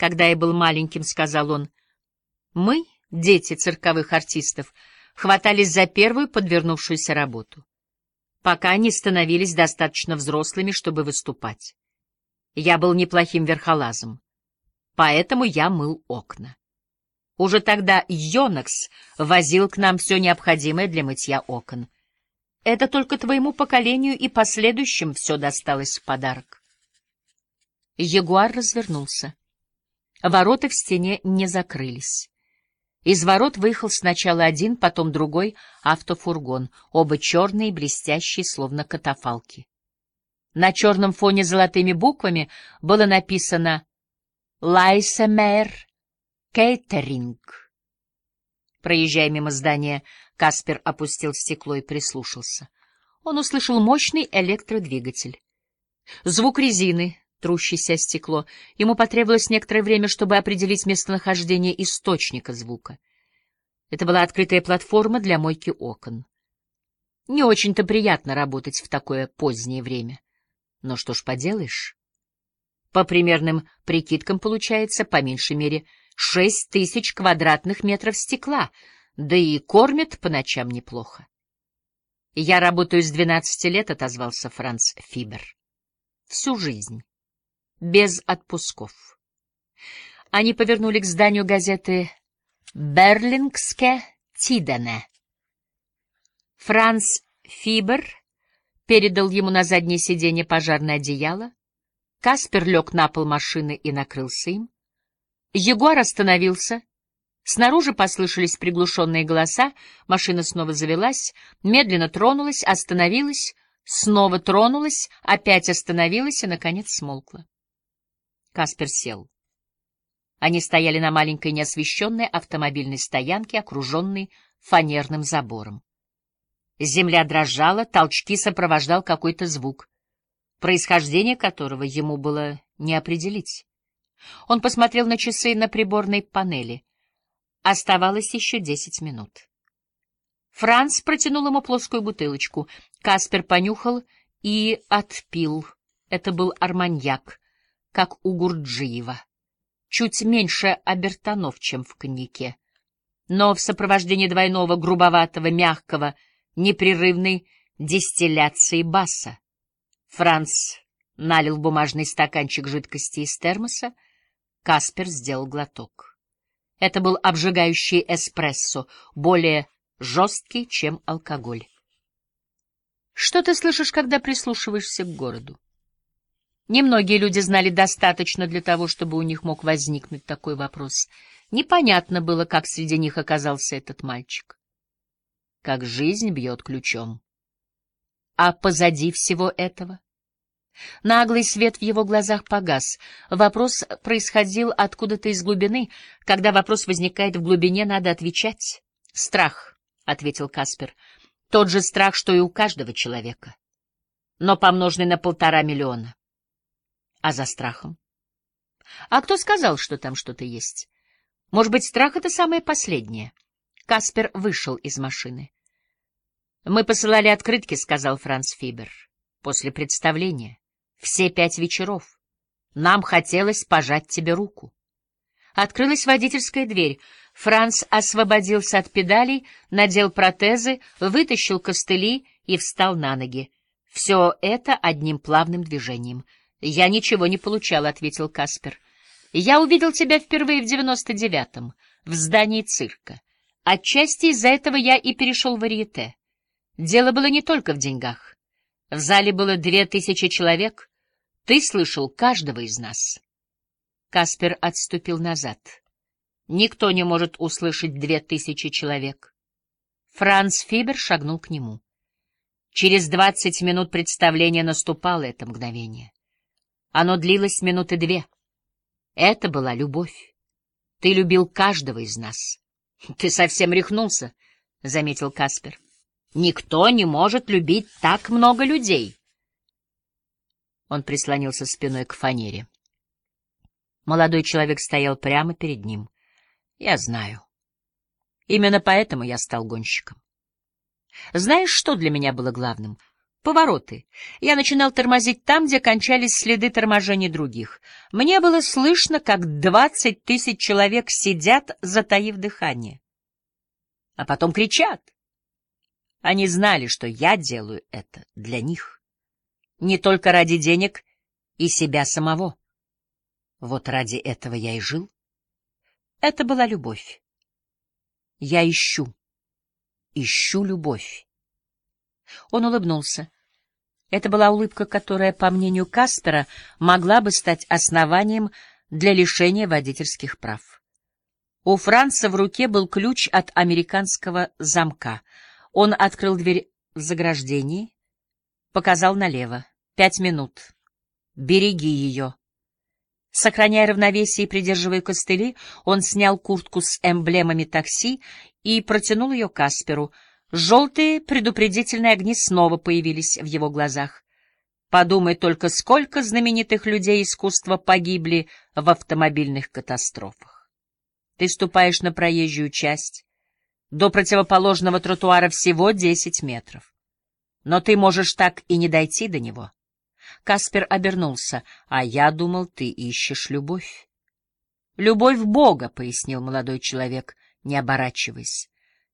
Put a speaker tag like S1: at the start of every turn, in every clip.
S1: Когда я был маленьким, — сказал он, — мы, дети цирковых артистов, хватались за первую подвернувшуюся работу, пока они становились достаточно взрослыми, чтобы выступать. Я был неплохим верхолазом, поэтому я мыл окна. Уже тогда Йонакс возил к нам все необходимое для мытья окон. Это только твоему поколению и последующим все досталось в подарок. Ягуар развернулся. Ворота в стене не закрылись. Из ворот выехал сначала один, потом другой автофургон, оба черные, блестящие, словно катафалки. На черном фоне золотыми буквами было написано «Лайсемер Кейтеринг». Проезжая мимо здания, Каспер опустил стекло и прислушался. Он услышал мощный электродвигатель. Звук резины, трущееся стекло. Ему потребовалось некоторое время, чтобы определить местонахождение источника звука. Это была открытая платформа для мойки окон. Не очень-то приятно работать в такое позднее время. Но что ж поделаешь? По примерным прикидкам получается, по меньшей мере, шесть тысяч квадратных метров стекла, да и кормят по ночам неплохо. «Я работаю с двенадцати лет», — отозвался Франц Фибер. «Всю жизнь» без отпусков. Они повернули к зданию газеты «Берлингске Тидене». Франц Фибер передал ему на заднее сиденье пожарное одеяло. Каспер лег на пол машины и накрылся им. Егор остановился. Снаружи послышались приглушенные голоса, машина снова завелась, медленно тронулась, остановилась, снова тронулась, опять остановилась и, наконец, смолкла. Каспер сел. Они стояли на маленькой неосвещенной автомобильной стоянке, окруженной фанерным забором. Земля дрожала, толчки сопровождал какой-то звук, происхождение которого ему было не определить. Он посмотрел на часы на приборной панели. Оставалось еще десять минут. Франц протянул ему плоскую бутылочку. Каспер понюхал и отпил. Это был арманьяк как у Гурджиева. Чуть меньше обертонов, чем в коньяке. Но в сопровождении двойного, грубоватого, мягкого, непрерывной дистилляции баса. Франц налил бумажный стаканчик жидкости из термоса, Каспер сделал глоток. Это был обжигающий эспрессо, более жесткий, чем алкоголь. Что ты слышишь, когда прислушиваешься к городу? Немногие люди знали достаточно для того, чтобы у них мог возникнуть такой вопрос. Непонятно было, как среди них оказался этот мальчик. Как жизнь бьет ключом. А позади всего этого? Наглый свет в его глазах погас. Вопрос происходил откуда-то из глубины. Когда вопрос возникает в глубине, надо отвечать. «Страх», — ответил Каспер. «Тот же страх, что и у каждого человека, но помноженный на полтора миллиона». А за страхом? А кто сказал, что там что-то есть? Может быть, страх — это самое последнее? Каспер вышел из машины. «Мы посылали открытки», — сказал Франц Фибер, — «после представления. Все пять вечеров. Нам хотелось пожать тебе руку». Открылась водительская дверь. Франц освободился от педалей, надел протезы, вытащил костыли и встал на ноги. Все это одним плавным движением — «Я ничего не получал», — ответил Каспер. «Я увидел тебя впервые в девяносто девятом, в здании цирка. Отчасти из-за этого я и перешел в Ариете. Дело было не только в деньгах. В зале было две тысячи человек. Ты слышал каждого из нас». Каспер отступил назад. «Никто не может услышать две тысячи человек». Франц Фибер шагнул к нему. Через двадцать минут представления наступало это мгновение. Оно длилось минуты две. Это была любовь. Ты любил каждого из нас. — Ты совсем рехнулся, — заметил Каспер. — Никто не может любить так много людей. Он прислонился спиной к фанере. Молодой человек стоял прямо перед ним. — Я знаю. Именно поэтому я стал гонщиком. Знаешь, что для меня было главным? Повороты. Я начинал тормозить там, где кончались следы торможения других. Мне было слышно, как двадцать тысяч человек сидят, затаив дыхание. А потом кричат. Они знали, что я делаю это для них. Не только ради денег и себя самого. Вот ради этого я и жил. Это была любовь. Я ищу, ищу любовь. Он улыбнулся. Это была улыбка, которая, по мнению Каспера, могла бы стать основанием для лишения водительских прав. У Франца в руке был ключ от американского замка. Он открыл дверь в заграждении, показал налево. Пять минут. Береги ее. Сохраняя равновесие и придерживая костыли, он снял куртку с эмблемами такси и протянул ее Касперу. Желтые предупредительные огни снова появились в его глазах. Подумай только, сколько знаменитых людей искусства погибли в автомобильных катастрофах. Ты ступаешь на проезжую часть. До противоположного тротуара всего десять метров. Но ты можешь так и не дойти до него. Каспер обернулся. «А я думал, ты ищешь любовь». «Любовь Бога», — пояснил молодой человек, не оборачиваясь.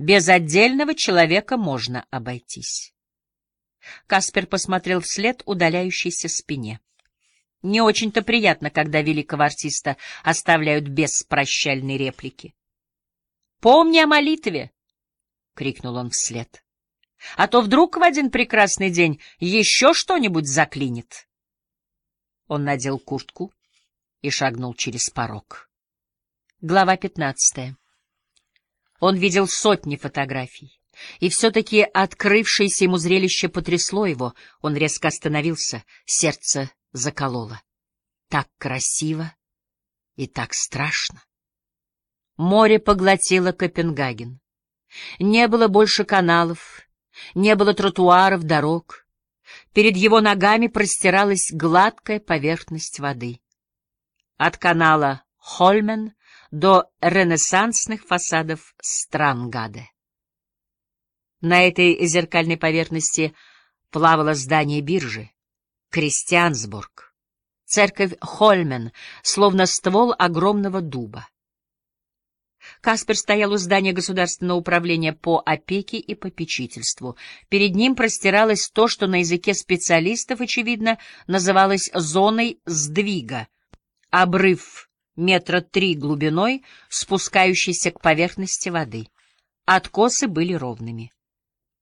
S1: «Без отдельного человека можно обойтись». Каспер посмотрел вслед удаляющейся спине. Не очень-то приятно, когда великого артиста оставляют без прощальной реплики. «Помни о молитве!» — крикнул он вслед а то вдруг в один прекрасный день еще что-нибудь заклинит. Он надел куртку и шагнул через порог. Глава пятнадцатая. Он видел сотни фотографий, и все-таки открывшееся ему зрелище потрясло его. Он резко остановился, сердце закололо. Так красиво и так страшно. Море поглотило Копенгаген. Не было больше каналов, не было тротуаров, дорог. Перед его ногами простиралась гладкая поверхность воды. От канала Хольмен до ренессансных фасадов Странгаде. На этой зеркальной поверхности плавало здание биржи, Кристиансбург, церковь Хольмен, словно ствол огромного дуба. Каспер стоял у здания Государственного управления по опеке и попечительству. Перед ним простиралось то, что на языке специалистов, очевидно, называлось зоной сдвига. Обрыв метра три глубиной, спускающийся к поверхности воды. Откосы были ровными,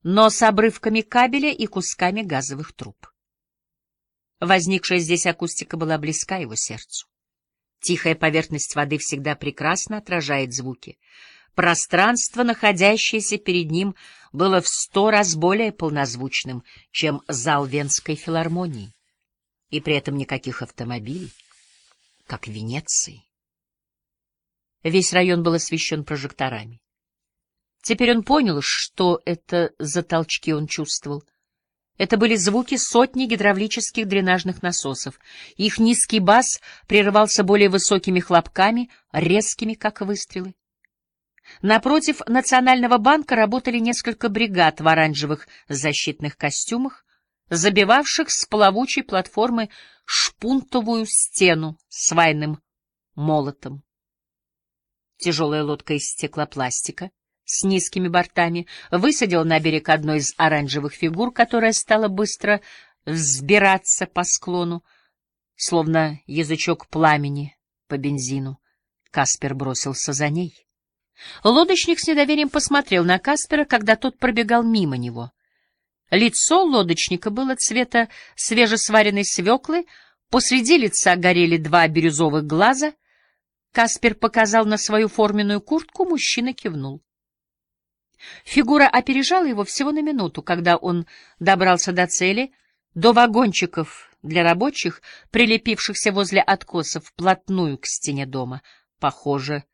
S1: но с обрывками кабеля и кусками газовых труб. Возникшая здесь акустика была близка его сердцу. Тихая поверхность воды всегда прекрасно отражает звуки. Пространство, находящееся перед ним, было в сто раз более полнозвучным, чем зал Венской филармонии. И при этом никаких автомобилей, как в Венеции. Весь район был освещен прожекторами. Теперь он понял, что это за толчки он чувствовал — это были звуки сотни гидравлических дренажных насосов. Их низкий бас прерывался более высокими хлопками, резкими, как выстрелы. Напротив Национального банка работали несколько бригад в оранжевых защитных костюмах, забивавших с плавучей платформы шпунтовую стену свайным молотом. Тяжелая лодка из стеклопластика с низкими бортами, высадил на берег одну из оранжевых фигур, которая стала быстро взбираться по склону, словно язычок пламени по бензину. Каспер бросился за ней. Лодочник с недоверием посмотрел на Каспера, когда тот пробегал мимо него. Лицо лодочника было цвета свежесваренной свеклы, посреди лица горели два бирюзовых глаза. Каспер показал на свою форменную куртку, мужчина кивнул. Фигура опережала его всего на минуту, когда он добрался до цели, до вагончиков для рабочих, прилепившихся возле откосов вплотную к стене дома. Похоже,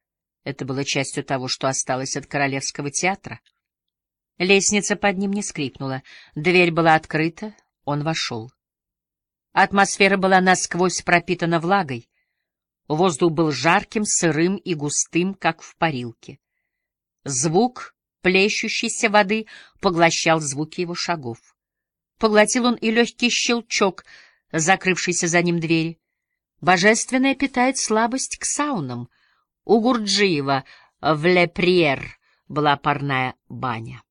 S1: это было частью того, что осталось от Королевского театра. Лестница под ним не скрипнула, дверь была открыта, он вошел. Атмосфера была насквозь пропитана влагой. Воздух был жарким, сырым и густым, как в парилке. Звук плещущейся воды поглощал звуки его шагов. поглотил он и легкий щелчок, закрывшийся за ним двери. Божественное питает слабость к саунам. У Гурджиева в Леприер была парная баня.